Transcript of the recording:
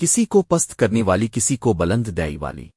کسی کو پست کرنے والی کسی کو بلند دائی والی۔